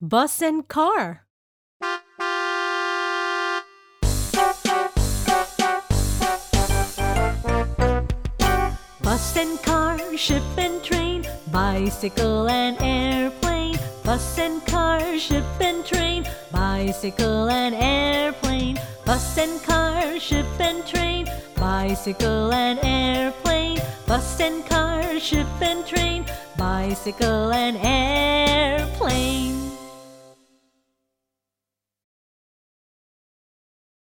Bus and car. Bus and car, ship and train, bicycle and airplane. Bus and car, ship and train, bicycle and airplane. Bus and car, ship and train, bicycle and airplane. Bus and car, ship and train, bicycle and airplane.